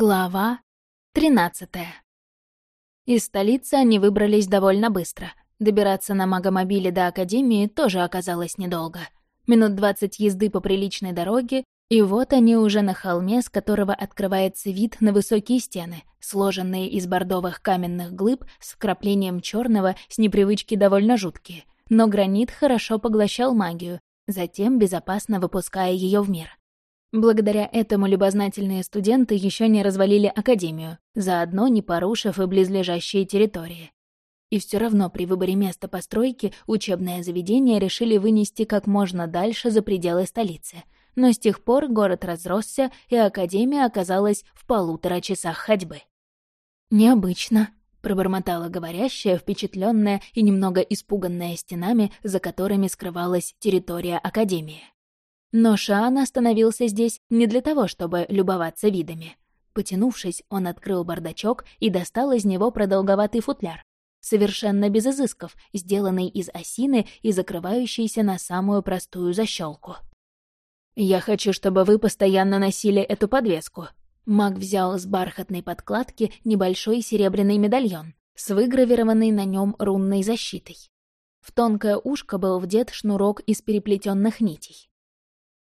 Глава 13 Из столицы они выбрались довольно быстро. Добираться на магомобиле до Академии тоже оказалось недолго. Минут двадцать езды по приличной дороге, и вот они уже на холме, с которого открывается вид на высокие стены, сложенные из бордовых каменных глыб с вкраплением черного, с непривычки довольно жуткие. Но гранит хорошо поглощал магию, затем безопасно выпуская ее в мир. Благодаря этому любознательные студенты еще не развалили академию, заодно не порушив и близлежащие территории. И все равно при выборе места постройки учебное заведение решили вынести как можно дальше за пределы столицы. Но с тех пор город разросся, и академия оказалась в полутора часах ходьбы. «Необычно», — пробормотала говорящая, впечатленная и немного испуганная стенами, за которыми скрывалась территория академии. Но Шаан остановился здесь не для того, чтобы любоваться видами. Потянувшись, он открыл бардачок и достал из него продолговатый футляр. Совершенно без изысков, сделанный из осины и закрывающийся на самую простую защелку. «Я хочу, чтобы вы постоянно носили эту подвеску». Маг взял с бархатной подкладки небольшой серебряный медальон с выгравированной на нем рунной защитой. В тонкое ушко был вдет шнурок из переплетенных нитей.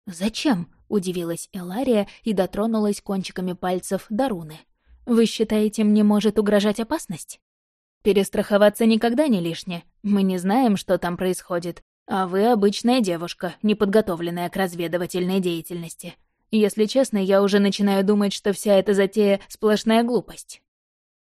«Зачем?» — удивилась Элария и дотронулась кончиками пальцев до руны. «Вы считаете, мне может угрожать опасность?» «Перестраховаться никогда не лишне. Мы не знаем, что там происходит. А вы обычная девушка, неподготовленная к разведывательной деятельности. Если честно, я уже начинаю думать, что вся эта затея — сплошная глупость».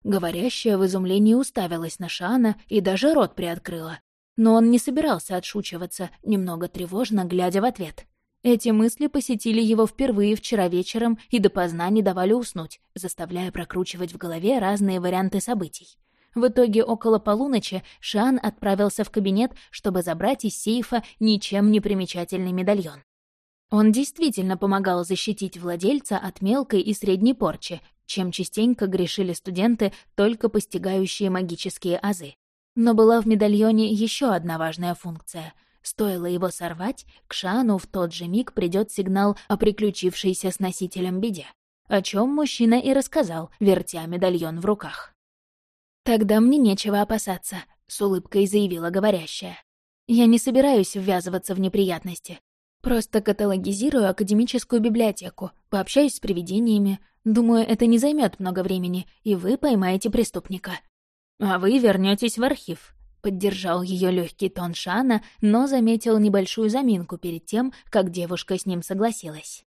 Говорящая в изумлении уставилась на Шана и даже рот приоткрыла. Но он не собирался отшучиваться, немного тревожно глядя в ответ — эти мысли посетили его впервые вчера вечером и допоздна не давали уснуть, заставляя прокручивать в голове разные варианты событий. В итоге около полуночи Шан отправился в кабинет, чтобы забрать из сейфа ничем не примечательный медальон. Он действительно помогал защитить владельца от мелкой и средней порчи, чем частенько грешили студенты, только постигающие магические азы. Но была в медальоне еще одна важная функция — Стоило его сорвать, к Шану в тот же миг придет сигнал о приключившейся с носителем беде, о чем мужчина и рассказал, вертя медальон в руках. «Тогда мне нечего опасаться», — с улыбкой заявила говорящая. «Я не собираюсь ввязываться в неприятности. Просто каталогизирую академическую библиотеку, пообщаюсь с привидениями. Думаю, это не займет много времени, и вы поймаете преступника. А вы вернетесь в архив», Поддержал ее легкий тон Шана, но заметил небольшую заминку перед тем, как девушка с ним согласилась.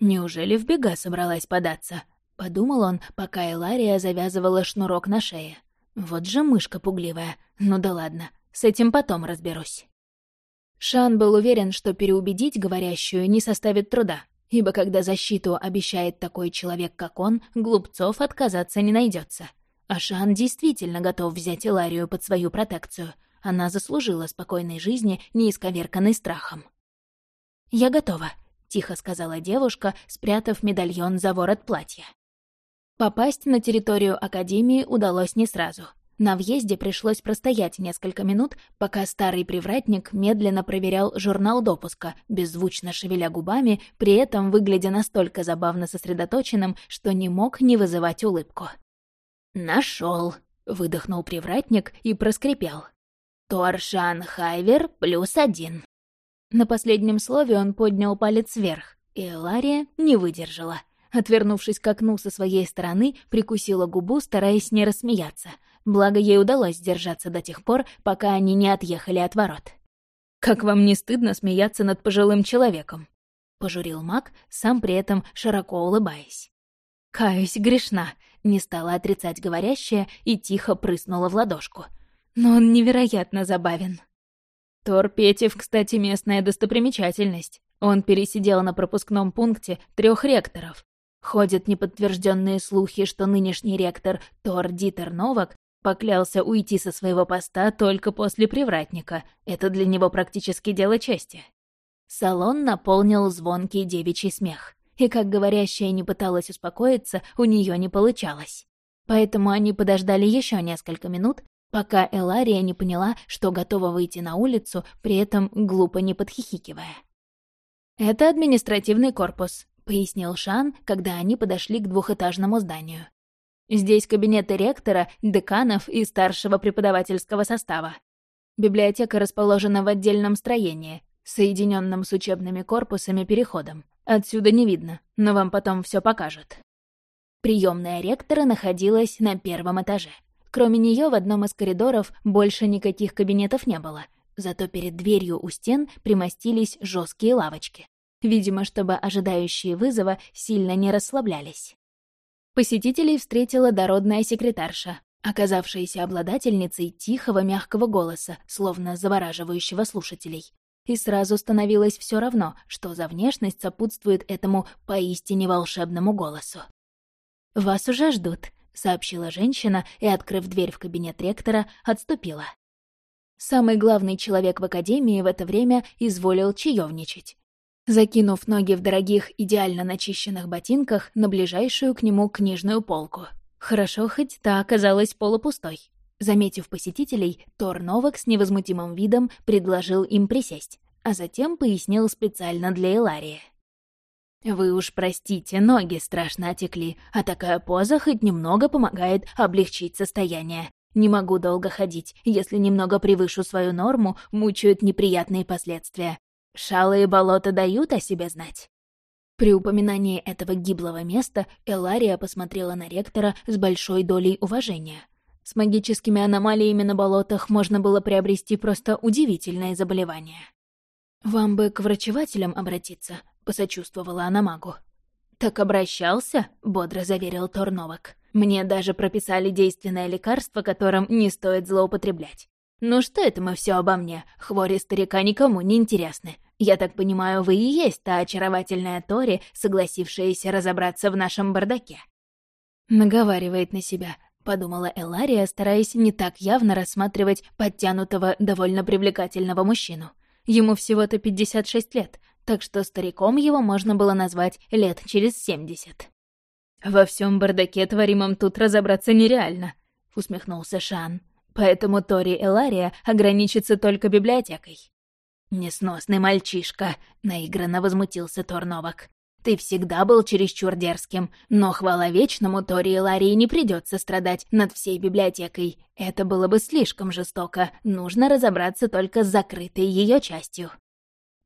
«Неужели в бега собралась податься?» — подумал он, пока Элария завязывала шнурок на шее. «Вот же мышка пугливая. Ну да ладно, с этим потом разберусь». Шан был уверен, что переубедить говорящую не составит труда, ибо когда защиту обещает такой человек, как он, глупцов отказаться не найдется. Ашан действительно готов взять Иларию под свою протекцию. Она заслужила спокойной жизни, не исковерканной страхом. «Я готова», — тихо сказала девушка, спрятав медальон за ворот платья. Попасть на территорию Академии удалось не сразу. На въезде пришлось простоять несколько минут, пока старый привратник медленно проверял журнал допуска, беззвучно шевеля губами, при этом выглядя настолько забавно сосредоточенным, что не мог не вызывать улыбку. Нашел, выдохнул привратник и проскрипел. Торшан Хайвер плюс один. На последнем слове он поднял палец вверх, и Лария не выдержала. Отвернувшись к окну со своей стороны, прикусила губу, стараясь не рассмеяться. Благо, ей удалось сдержаться до тех пор, пока они не отъехали от ворот. «Как вам не стыдно смеяться над пожилым человеком?» — пожурил маг, сам при этом широко улыбаясь. «Каюсь, грешна», — не стала отрицать говорящая и тихо прыснула в ладошку. «Но он невероятно забавен». Тор Петев, кстати, местная достопримечательность. Он пересидел на пропускном пункте трех ректоров. Ходят неподтвержденные слухи, что нынешний ректор Тор Дитер Новак поклялся уйти со своего поста только после привратника. Это для него практически дело чести. Салон наполнил звонкий девичий смех и, как говорящая не пыталась успокоиться, у нее не получалось. Поэтому они подождали еще несколько минут, пока Элария не поняла, что готова выйти на улицу, при этом глупо не подхихикивая. «Это административный корпус», — пояснил Шан, когда они подошли к двухэтажному зданию. «Здесь кабинеты ректора, деканов и старшего преподавательского состава. Библиотека расположена в отдельном строении, соединенном с учебными корпусами переходом. Отсюда не видно, но вам потом все покажут». Приемная ректора находилась на первом этаже. Кроме нее в одном из коридоров больше никаких кабинетов не было, зато перед дверью у стен примостились жесткие лавочки. Видимо, чтобы ожидающие вызова сильно не расслаблялись. Посетителей встретила дородная секретарша, оказавшаяся обладательницей тихого мягкого голоса, словно завораживающего слушателей. И сразу становилось все равно, что за внешность сопутствует этому поистине волшебному голосу. «Вас уже ждут», — сообщила женщина и, открыв дверь в кабинет ректора, отступила. Самый главный человек в академии в это время изволил чаевничать. Закинув ноги в дорогих, идеально начищенных ботинках на ближайшую к нему книжную полку. Хорошо, хоть та оказалась полупустой. Заметив посетителей, Тор Новак с невозмутимым видом предложил им присесть, а затем пояснил специально для Эларии. «Вы уж простите, ноги страшно отекли, а такая поза хоть немного помогает облегчить состояние. Не могу долго ходить, если немного превышу свою норму, мучают неприятные последствия. Шалы и болота дают о себе знать». При упоминании этого гиблого места Элария посмотрела на ректора с большой долей уважения. С магическими аномалиями на болотах можно было приобрести просто удивительное заболевание. «Вам бы к врачевателям обратиться», — посочувствовала она магу. «Так обращался?» — бодро заверил Торновок. «Мне даже прописали действенное лекарство, которым не стоит злоупотреблять. Ну что это мы все обо мне? Хвори старика никому не интересны. Я так понимаю, вы и есть та очаровательная Тори, согласившаяся разобраться в нашем бардаке». Наговаривает на себя, — подумала Элария, стараясь не так явно рассматривать подтянутого, довольно привлекательного мужчину. Ему всего-то 56 лет, так что стариком его можно было назвать лет через 70. «Во всем бардаке творимом тут разобраться нереально», — усмехнулся Шан. «Поэтому Тори Элария ограничится только библиотекой». «Несносный мальчишка», — наигранно возмутился Торновак. Ты всегда был чересчур дерзким, но хвала вечному Тори и Ларии не придется страдать над всей библиотекой. Это было бы слишком жестоко. Нужно разобраться только с закрытой ее частью.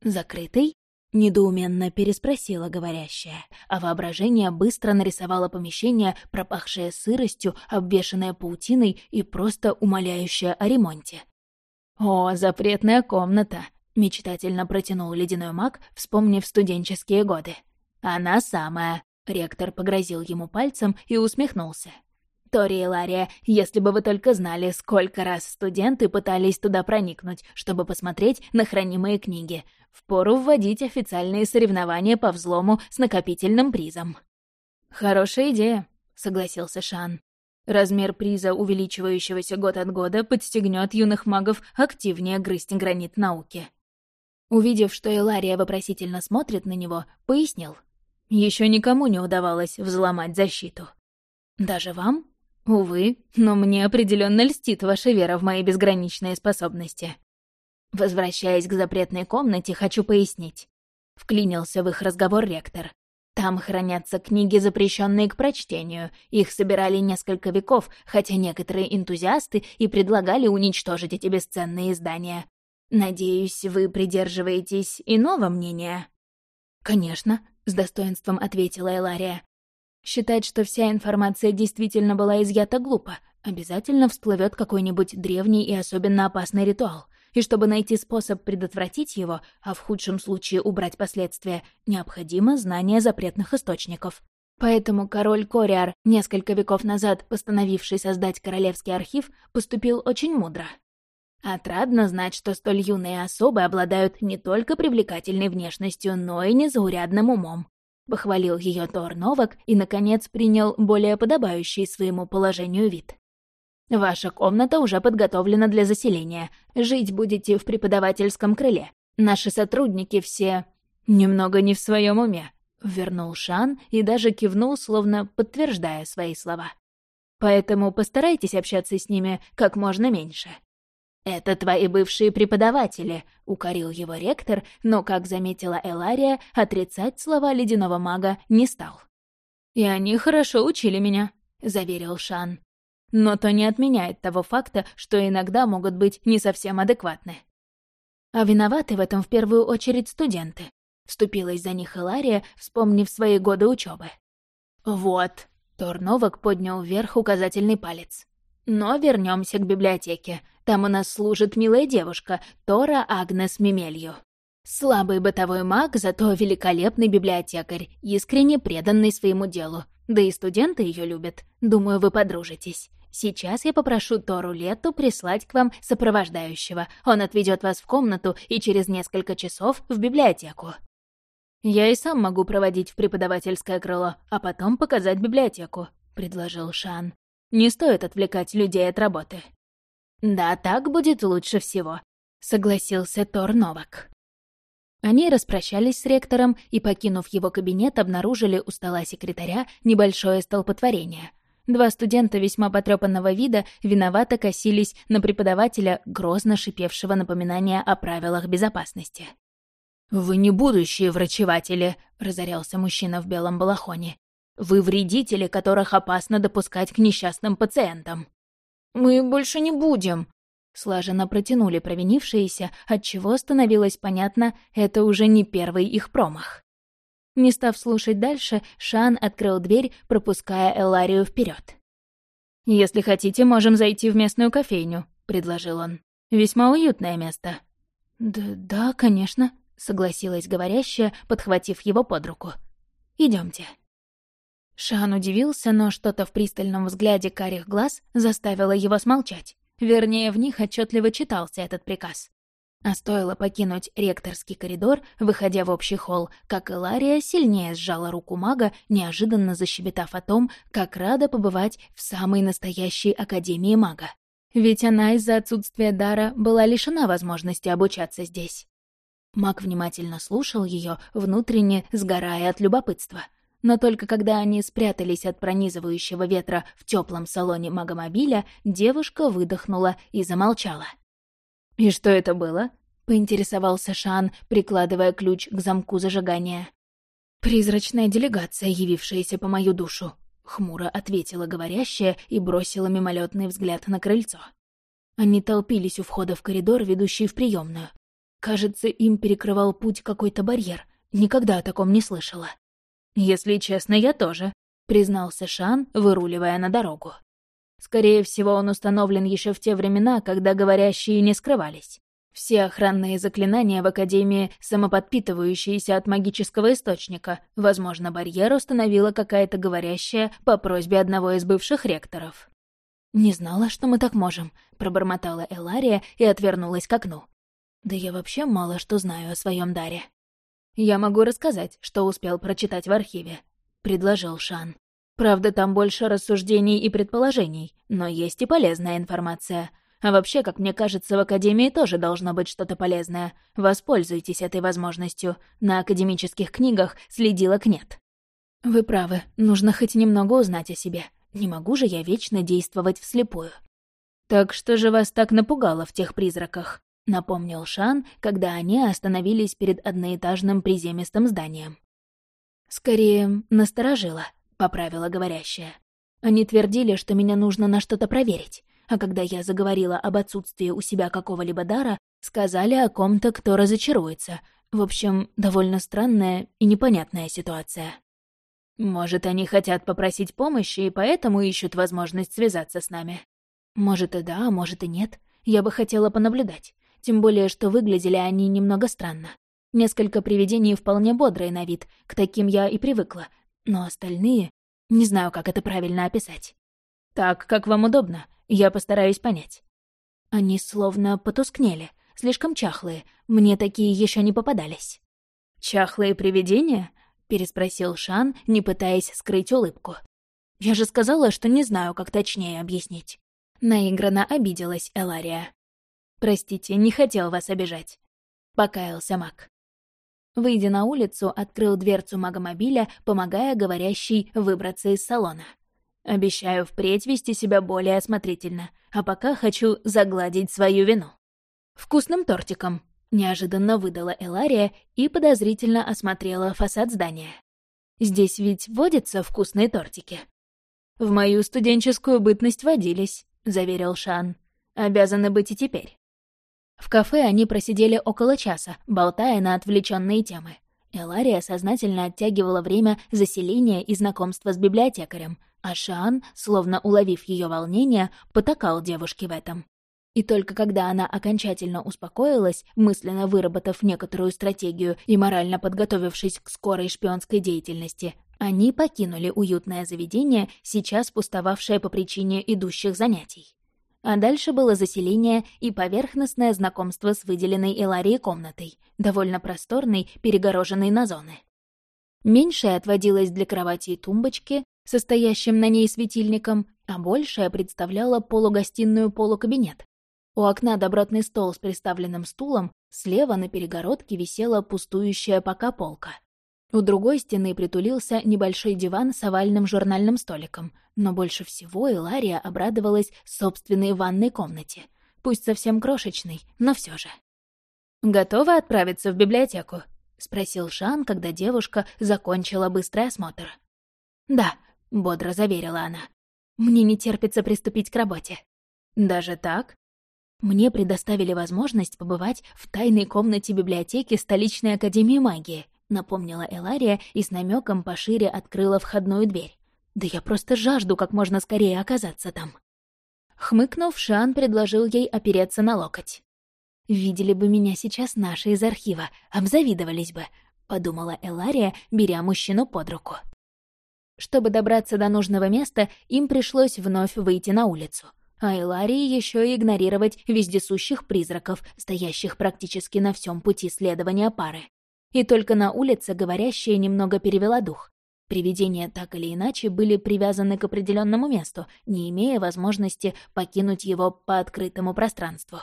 Закрытой? Недоуменно переспросила говорящая, а воображение быстро нарисовало помещение, пропахшее сыростью, обвешанное паутиной и просто умоляющее о ремонте. «О, запретная комната!» — мечтательно протянул ледяной маг, вспомнив студенческие годы. «Она самая», — ректор погрозил ему пальцем и усмехнулся. «Тори и Лария, если бы вы только знали, сколько раз студенты пытались туда проникнуть, чтобы посмотреть на хранимые книги. Впору вводить официальные соревнования по взлому с накопительным призом». «Хорошая идея», — согласился Шан. Размер приза, увеличивающегося год от года, подстегнет юных магов активнее грызть гранит науки. Увидев, что Элария вопросительно смотрит на него, пояснил. Еще никому не удавалось взломать защиту. Даже вам? Увы, но мне определенно льстит ваша вера в мои безграничные способности. Возвращаясь к запретной комнате, хочу пояснить. Вклинился в их разговор ректор. Там хранятся книги, запрещенные к прочтению. Их собирали несколько веков, хотя некоторые энтузиасты и предлагали уничтожить эти бесценные издания. Надеюсь, вы придерживаетесь иного мнения? Конечно, — с достоинством ответила Элария. «Считать, что вся информация действительно была изъята глупо. Обязательно всплывет какой-нибудь древний и особенно опасный ритуал. И чтобы найти способ предотвратить его, а в худшем случае убрать последствия, необходимо знание запретных источников. Поэтому король Кориар, несколько веков назад постановивший создать королевский архив, поступил очень мудро. Отрадно знать, что столь юные особы обладают не только привлекательной внешностью, но и незаурядным умом. Похвалил ее Тор Новак и, наконец, принял более подобающий своему положению вид. «Ваша комната уже подготовлена для заселения. Жить будете в преподавательском крыле. Наши сотрудники все... немного не в своем уме», — вернул Шан и даже кивнул, словно подтверждая свои слова. «Поэтому постарайтесь общаться с ними как можно меньше». «Это твои бывшие преподаватели», — укорил его ректор, но, как заметила Элария, отрицать слова ледяного мага не стал. «И они хорошо учили меня», — заверил Шан. «Но то не отменяет того факта, что иногда могут быть не совсем адекватны». «А виноваты в этом в первую очередь студенты», — вступилась за них Элария, вспомнив свои годы учебы. «Вот», — Торновок поднял вверх указательный палец. «Но вернемся к библиотеке. Там у нас служит милая девушка, Тора Агнес Мемелью. Слабый бытовой маг, зато великолепный библиотекарь, искренне преданный своему делу. Да и студенты ее любят. Думаю, вы подружитесь. Сейчас я попрошу Тору Лету прислать к вам сопровождающего. Он отведет вас в комнату и через несколько часов в библиотеку. Я и сам могу проводить в преподавательское крыло, а потом показать библиотеку, предложил Шан. Не стоит отвлекать людей от работы. «Да, так будет лучше всего», — согласился Тор Новак. Они распрощались с ректором и, покинув его кабинет, обнаружили у стола секретаря небольшое столпотворение. Два студента весьма потрепанного вида виновато косились на преподавателя, грозно шипевшего напоминания о правилах безопасности. «Вы не будущие врачеватели», — разорялся мужчина в белом балахоне. «Вы вредители, которых опасно допускать к несчастным пациентам». «Мы больше не будем», — слаженно протянули провинившиеся, отчего становилось понятно, это уже не первый их промах. Не став слушать дальше, Шан открыл дверь, пропуская Эларию вперед. «Если хотите, можем зайти в местную кофейню», — предложил он. «Весьма уютное место». «Да, да, конечно», — согласилась говорящая, подхватив его под руку. Идемте. Шан удивился, но что-то в пристальном взгляде карих глаз заставило его смолчать. Вернее, в них отчетливо читался этот приказ. А стоило покинуть ректорский коридор, выходя в общий холл, как Илария сильнее сжала руку мага, неожиданно защебетав о том, как рада побывать в самой настоящей Академии мага. Ведь она из-за отсутствия дара была лишена возможности обучаться здесь. Маг внимательно слушал ее, внутренне сгорая от любопытства — но только когда они спрятались от пронизывающего ветра в теплом салоне магомобиля, девушка выдохнула и замолчала. «И что это было?» — поинтересовался Шан, прикладывая ключ к замку зажигания. «Призрачная делегация, явившаяся по мою душу», — хмуро ответила говорящая и бросила мимолетный взгляд на крыльцо. Они толпились у входа в коридор, ведущий в приемную. Кажется, им перекрывал путь какой-то барьер. Никогда о таком не слышала. «Если честно, я тоже», — признался Шан, выруливая на дорогу. Скорее всего, он установлен еще в те времена, когда говорящие не скрывались. Все охранные заклинания в Академии самоподпитывающиеся от магического источника. Возможно, барьер установила какая-то говорящая по просьбе одного из бывших ректоров. «Не знала, что мы так можем», — пробормотала Элария и отвернулась к окну. «Да я вообще мало что знаю о своем даре». «Я могу рассказать, что успел прочитать в архиве», — предложил Шан. «Правда, там больше рассуждений и предположений, но есть и полезная информация. А вообще, как мне кажется, в Академии тоже должно быть что-то полезное. Воспользуйтесь этой возможностью. На академических книгах следилок нет». «Вы правы, нужно хоть немного узнать о себе. Не могу же я вечно действовать вслепую». «Так что же вас так напугало в тех призраках?» — напомнил Шан, когда они остановились перед одноэтажным приземистым зданием. «Скорее, насторожила», — поправила говорящая. «Они твердили, что меня нужно на что-то проверить, а когда я заговорила об отсутствии у себя какого-либо дара, сказали о ком-то, кто разочаруется. В общем, довольно странная и непонятная ситуация». «Может, они хотят попросить помощи и поэтому ищут возможность связаться с нами?» «Может и да, а может и нет. Я бы хотела понаблюдать. Тем более, что выглядели они немного странно. Несколько привидений вполне бодрые на вид, к таким я и привыкла. Но остальные... Не знаю, как это правильно описать. Так, как вам удобно, я постараюсь понять. Они словно потускнели, слишком чахлые, мне такие еще не попадались. «Чахлые привидения?» — переспросил Шан, не пытаясь скрыть улыбку. «Я же сказала, что не знаю, как точнее объяснить». Наигранно обиделась Элария. «Простите, не хотел вас обижать», — покаялся маг. Выйдя на улицу, открыл дверцу магомобиля, помогая говорящей выбраться из салона. Обещаю впредь вести себя более осмотрительно, а пока хочу загладить свою вину. Вкусным тортиком, неожиданно выдала Элария и подозрительно осмотрела фасад здания. Здесь ведь водятся вкусные тортики. В мою студенческую бытность водились, заверил Шан. Обязаны быть и теперь. В кафе они просидели около часа, болтая на отвлеченные темы. Элария сознательно оттягивала время заселения и знакомства с библиотекарем, а Шан, словно уловив ее волнение, потакал девушке в этом. И только когда она окончательно успокоилась, мысленно выработав некоторую стратегию и морально подготовившись к скорой шпионской деятельности, они покинули уютное заведение, сейчас пустовавшее по причине идущих занятий. А дальше было заселение и поверхностное знакомство с выделенной Эларией комнатой, довольно просторной, перегороженной на зоны. Меньшая отводилась для кровати и тумбочки, состоящим на ней светильником, а большая представляла полугостиную полукабинет. У окна добротный стол с приставленным стулом, слева на перегородке висела пустующая пока полка. У другой стены притулился небольшой диван с овальным журнальным столиком, но больше всего Илария обрадовалась собственной ванной комнате. Пусть совсем крошечной, но все же. «Готова отправиться в библиотеку?» — спросил Шан, когда девушка закончила быстрый осмотр. «Да», — бодро заверила она. «Мне не терпится приступить к работе». «Даже так?» Мне предоставили возможность побывать в тайной комнате библиотеки столичной академии магии, напомнила Элария и с намеком пошире открыла входную дверь. Да я просто жажду как можно скорее оказаться там. Хмыкнув, Шан предложил ей опереться на локоть. «Видели бы меня сейчас наши из архива, обзавидовались бы», — подумала Элария, беря мужчину под руку. Чтобы добраться до нужного места, им пришлось вновь выйти на улицу. А Эларии еще и игнорировать вездесущих призраков, стоящих практически на всем пути следования пары. И только на улице говорящая немного перевела дух. Привидения так или иначе были привязаны к определенному месту, не имея возможности покинуть его по открытому пространству.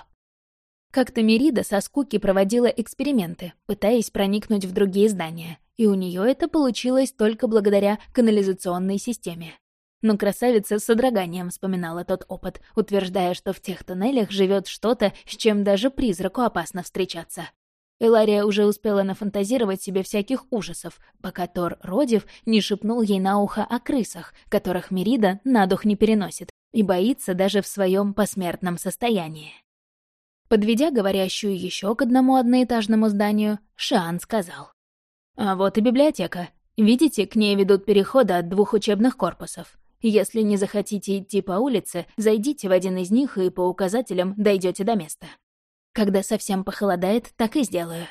Как-то Мерида со скуки проводила эксперименты, пытаясь проникнуть в другие здания, и у нее это получилось только благодаря канализационной системе. Но красавица с содроганием вспоминала тот опыт, утверждая, что в тех тоннелях живет что-то, с чем даже призраку опасно встречаться. Элария уже успела нафантазировать себе всяких ужасов, пока Тор Родив не шепнул ей на ухо о крысах, которых Мерида на дух не переносит и боится даже в своем посмертном состоянии. Подведя говорящую еще к одному одноэтажному зданию, Шиан сказал. «А вот и библиотека. Видите, к ней ведут переходы от двух учебных корпусов. Если не захотите идти по улице, зайдите в один из них и по указателям дойдете до места. Когда совсем похолодает, так и сделаю.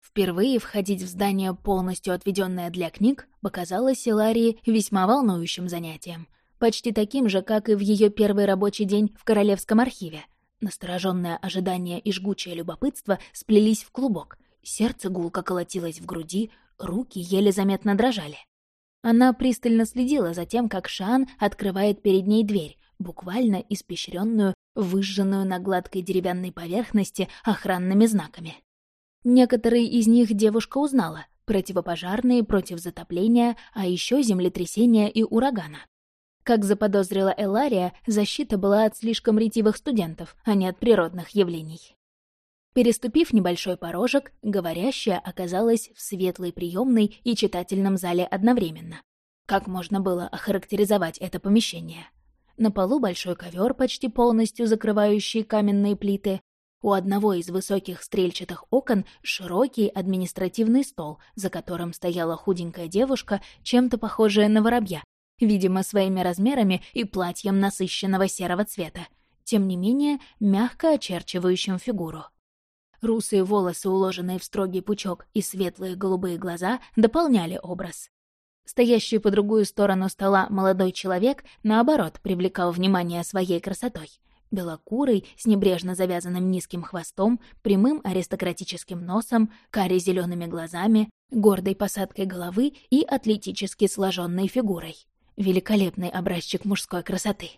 Впервые входить в здание, полностью отведенное для книг, показалось Иларии весьма волнующим занятием. Почти таким же, как и в ее первый рабочий день в Королевском архиве. Настороженное ожидание и жгучее любопытство сплелись в клубок. Сердце гулко колотилось в груди, руки еле заметно дрожали. Она пристально следила за тем, как Шан открывает перед ней дверь, буквально испещренную, выжженную на гладкой деревянной поверхности охранными знаками. Некоторые из них девушка узнала — противопожарные, против затопления, а еще землетрясения и урагана. Как заподозрила Элария, защита была от слишком ретивых студентов, а не от природных явлений. Переступив небольшой порожек, говорящая оказалась в светлой приемной и читательном зале одновременно. Как можно было охарактеризовать это помещение? На полу большой ковер, почти полностью закрывающий каменные плиты. У одного из высоких стрельчатых окон широкий административный стол, за которым стояла худенькая девушка, чем-то похожая на воробья, видимо, своими размерами и платьем насыщенного серого цвета, тем не менее мягко очерчивающим фигуру. Русые волосы, уложенные в строгий пучок, и светлые голубые глаза дополняли образ. Стоящий по другую сторону стола молодой человек, наоборот, привлекал внимание своей красотой. Белокурый, с небрежно завязанным низким хвостом, прямым аристократическим носом, каре зелеными глазами, гордой посадкой головы и атлетически сложенной фигурой. Великолепный образчик мужской красоты.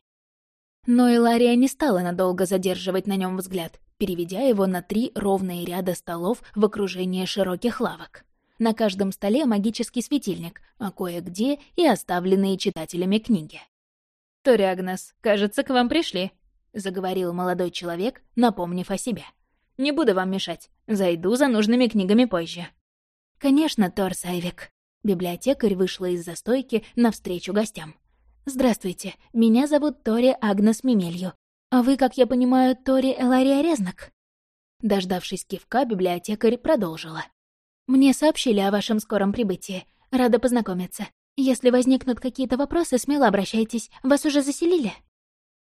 Но Илария не стала надолго задерживать на нем взгляд переведя его на три ровные ряда столов в окружении широких лавок. На каждом столе магический светильник, а кое-где и оставленные читателями книги. «Тори Агнес, кажется, к вам пришли», — заговорил молодой человек, напомнив о себе. «Не буду вам мешать. Зайду за нужными книгами позже». «Конечно, Тор Сайвик». Библиотекарь вышла из застойки навстречу гостям. «Здравствуйте, меня зовут Тори Агнес Мемелью. А вы, как я понимаю, Тори Элария Резнак?» Дождавшись кивка, библиотекарь продолжила. «Мне сообщили о вашем скором прибытии. Рада познакомиться. Если возникнут какие-то вопросы, смело обращайтесь. Вас уже заселили?»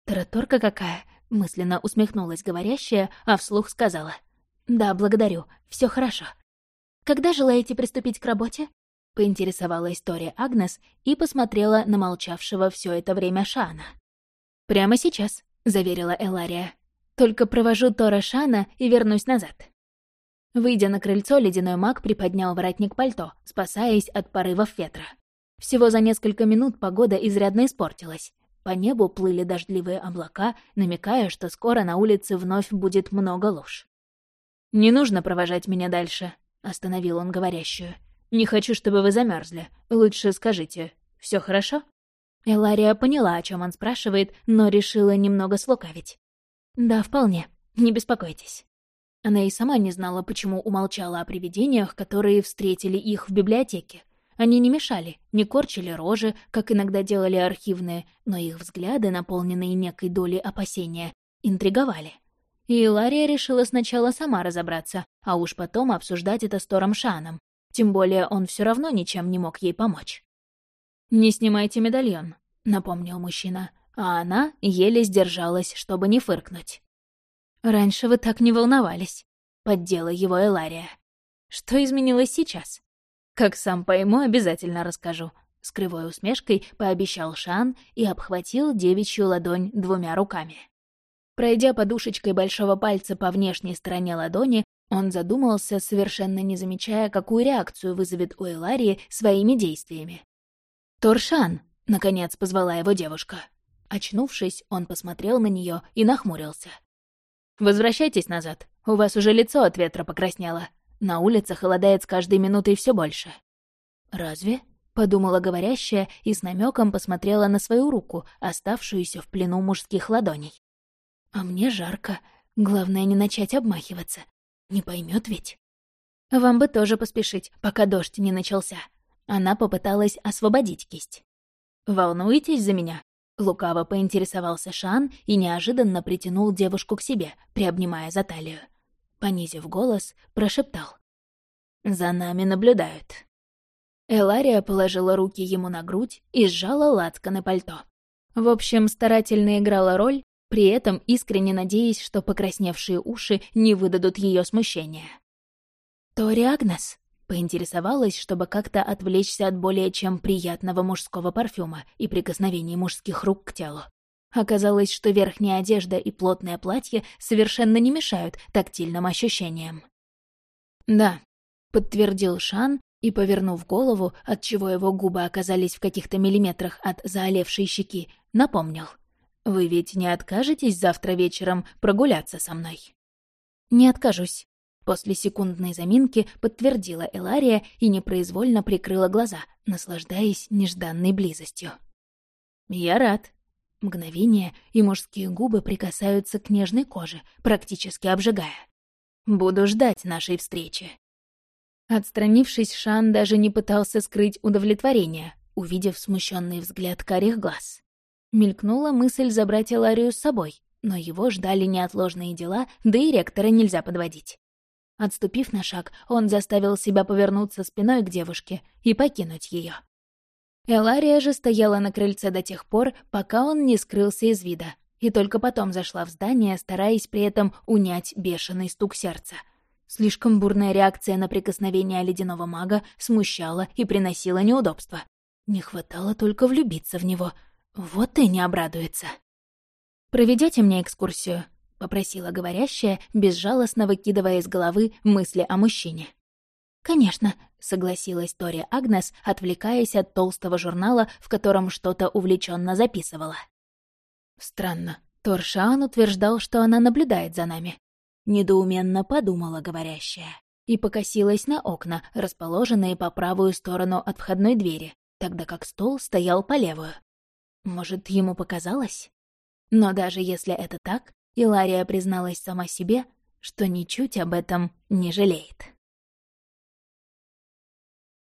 «Тараторка какая!» — мысленно усмехнулась говорящая, а вслух сказала. «Да, благодарю. Все хорошо. Когда желаете приступить к работе?» — поинтересовалась Тори Агнес и посмотрела на молчавшего все это время Шана. «Прямо сейчас», — заверила Элария. «Только провожу Тора Шана и вернусь назад». Выйдя на крыльцо, ледяной маг приподнял воротник пальто, спасаясь от порывов ветра. Всего за несколько минут погода изрядно испортилась. По небу плыли дождливые облака, намекая, что скоро на улице вновь будет много луж. «Не нужно провожать меня дальше», — остановил он говорящую. «Не хочу, чтобы вы замерзли. Лучше скажите, все хорошо?» Элария поняла, о чем он спрашивает, но решила немного слукавить. «Да, вполне. Не беспокойтесь». Она и сама не знала, почему умолчала о привидениях, которые встретили их в библиотеке. Они не мешали, не корчили рожи, как иногда делали архивные, но их взгляды, наполненные некой долей опасения, интриговали. И Лария решила сначала сама разобраться, а уж потом обсуждать это с Тором Шаном. Тем более он все равно ничем не мог ей помочь. «Не снимайте медальон», — напомнил мужчина, а она еле сдержалась, чтобы не фыркнуть. «Раньше вы так не волновались», — поддела его Элария. «Что изменилось сейчас?» Как сам пойму, обязательно расскажу. С кривой усмешкой пообещал Шан и обхватил девичью ладонь двумя руками. Пройдя подушечкой большого пальца по внешней стороне ладони, он задумался, совершенно не замечая, какую реакцию вызовет у Эларии своими действиями. «Торшан!» — наконец позвала его девушка. Очнувшись, он посмотрел на нее и нахмурился. «Возвращайтесь назад. У вас уже лицо от ветра покраснело. На улице холодает с каждой минутой все больше. «Разве?» — подумала говорящая и с намеком посмотрела на свою руку, оставшуюся в плену мужских ладоней. «А мне жарко. Главное, не начать обмахиваться. Не поймет ведь?» «Вам бы тоже поспешить, пока дождь не начался». Она попыталась освободить кисть. «Волнуетесь за меня?» Лукаво поинтересовался Шан и неожиданно притянул девушку к себе, приобнимая за талию понизив голос, прошептал. «За нами наблюдают». Элария положила руки ему на грудь и сжала лацко на пальто. В общем, старательно играла роль, при этом искренне надеясь, что покрасневшие уши не выдадут ее смущения. «Тори Агнес?» — поинтересовалась, чтобы как-то отвлечься от более чем приятного мужского парфюма и прикосновений мужских рук к телу. Оказалось, что верхняя одежда и плотное платье совершенно не мешают тактильным ощущениям. «Да», — подтвердил Шан и, повернув голову, отчего его губы оказались в каких-то миллиметрах от заолевшей щеки, напомнил. «Вы ведь не откажетесь завтра вечером прогуляться со мной?» «Не откажусь», — после секундной заминки подтвердила Элария и непроизвольно прикрыла глаза, наслаждаясь нежданной близостью. «Я рад», Мгновение, и мужские губы прикасаются к нежной коже, практически обжигая. «Буду ждать нашей встречи». Отстранившись, Шан даже не пытался скрыть удовлетворение, увидев смущенный взгляд карих глаз. Мелькнула мысль забрать Эларию с собой, но его ждали неотложные дела, да и ректора нельзя подводить. Отступив на шаг, он заставил себя повернуться спиной к девушке и покинуть ее. Элария же стояла на крыльце до тех пор, пока он не скрылся из вида, и только потом зашла в здание, стараясь при этом унять бешеный стук сердца. Слишком бурная реакция на прикосновение ледяного мага смущала и приносила неудобства. Не хватало только влюбиться в него. Вот и не обрадуется. «Проведете мне экскурсию?» — попросила говорящая, безжалостно выкидывая из головы мысли о мужчине. «Конечно», — согласилась Тори Агнес, отвлекаясь от толстого журнала, в котором что-то увлеченно записывала. «Странно. Торшан утверждал, что она наблюдает за нами». Недоуменно подумала говорящая и покосилась на окна, расположенные по правую сторону от входной двери, тогда как стол стоял по левую. Может, ему показалось? Но даже если это так, Илария призналась сама себе, что ничуть об этом не жалеет.